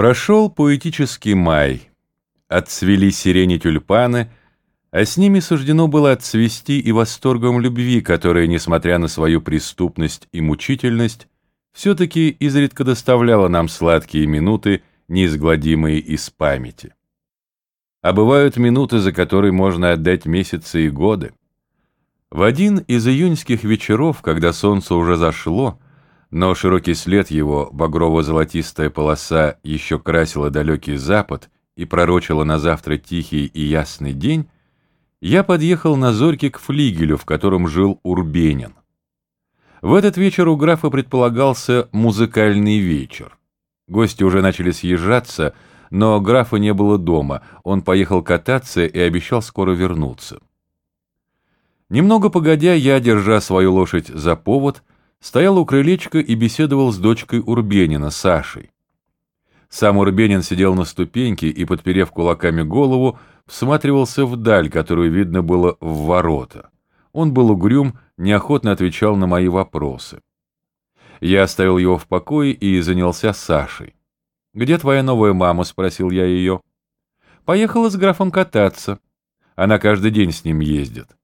Прошел поэтический май, отцвели сирени тюльпаны, а с ними суждено было отцвести и восторгом любви, которая, несмотря на свою преступность и мучительность, все-таки изредка доставляла нам сладкие минуты, неизгладимые из памяти. А бывают минуты, за которые можно отдать месяцы и годы. В один из июньских вечеров, когда солнце уже зашло, но широкий след его, багрово-золотистая полоса, еще красила далекий запад и пророчила на завтра тихий и ясный день, я подъехал на зорьке к флигелю, в котором жил Урбенин. В этот вечер у графа предполагался музыкальный вечер. Гости уже начали съезжаться, но графа не было дома, он поехал кататься и обещал скоро вернуться. Немного погодя, я, держа свою лошадь за повод, стоял у крылечка и беседовал с дочкой Урбенина, Сашей. Сам Урбенин сидел на ступеньке и, подперев кулаками голову, всматривался вдаль, которую видно было в ворота. Он был угрюм, неохотно отвечал на мои вопросы. Я оставил его в покое и занялся Сашей. «Где твоя новая мама?» — спросил я ее. «Поехала с графом кататься. Она каждый день с ним ездит».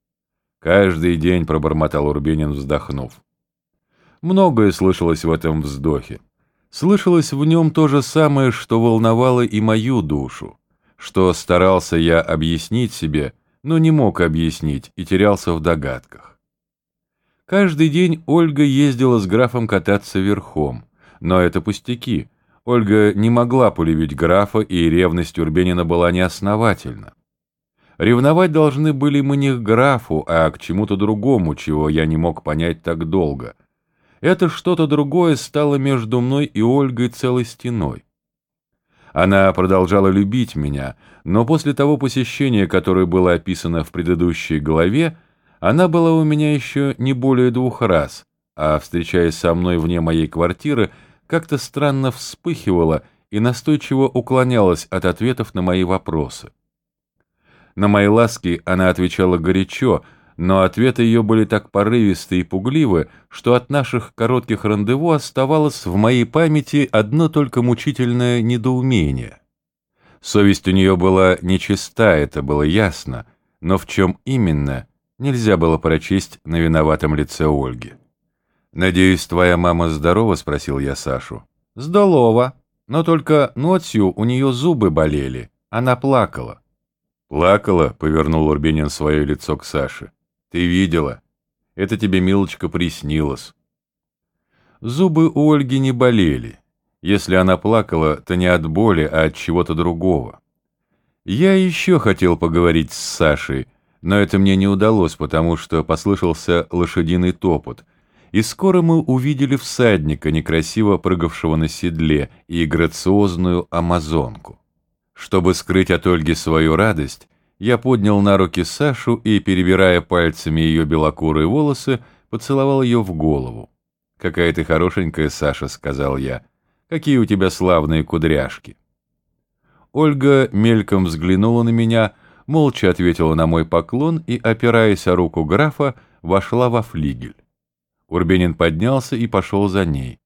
«Каждый день», — пробормотал Урбенин, вздохнув. Многое слышалось в этом вздохе. Слышалось в нем то же самое, что волновало и мою душу, что старался я объяснить себе, но не мог объяснить и терялся в догадках. Каждый день Ольга ездила с графом кататься верхом, но это пустяки. Ольга не могла полюбить графа, и ревность Урбенина была неосновательна. Ревновать должны были мы не к графу, а к чему-то другому, чего я не мог понять так долго — это что-то другое стало между мной и Ольгой целой стеной. Она продолжала любить меня, но после того посещения, которое было описано в предыдущей главе, она была у меня еще не более двух раз, а, встречаясь со мной вне моей квартиры, как-то странно вспыхивала и настойчиво уклонялась от ответов на мои вопросы. На мои ласки она отвечала горячо, но ответы ее были так порывисты и пугливы, что от наших коротких рандеву оставалось в моей памяти одно только мучительное недоумение. Совесть у нее была нечиста, это было ясно, но в чем именно, нельзя было прочесть на виноватом лице Ольги. «Надеюсь, твоя мама здорова?» — спросил я Сашу. «Здорова, но только ночью у нее зубы болели, она плакала». «Плакала?» — повернул Урбенин свое лицо к Саше. Ты видела? Это тебе, милочка, приснилось. Зубы у Ольги не болели. Если она плакала, то не от боли, а от чего-то другого. Я еще хотел поговорить с Сашей, но это мне не удалось, потому что послышался лошадиный топот, и скоро мы увидели всадника, некрасиво прыгавшего на седле, и грациозную амазонку. Чтобы скрыть от Ольги свою радость, я поднял на руки Сашу и, перебирая пальцами ее белокурые волосы, поцеловал ее в голову. «Какая ты хорошенькая, Саша», — сказал я. «Какие у тебя славные кудряшки». Ольга мельком взглянула на меня, молча ответила на мой поклон и, опираясь о руку графа, вошла во флигель. Урбенин поднялся и пошел за ней.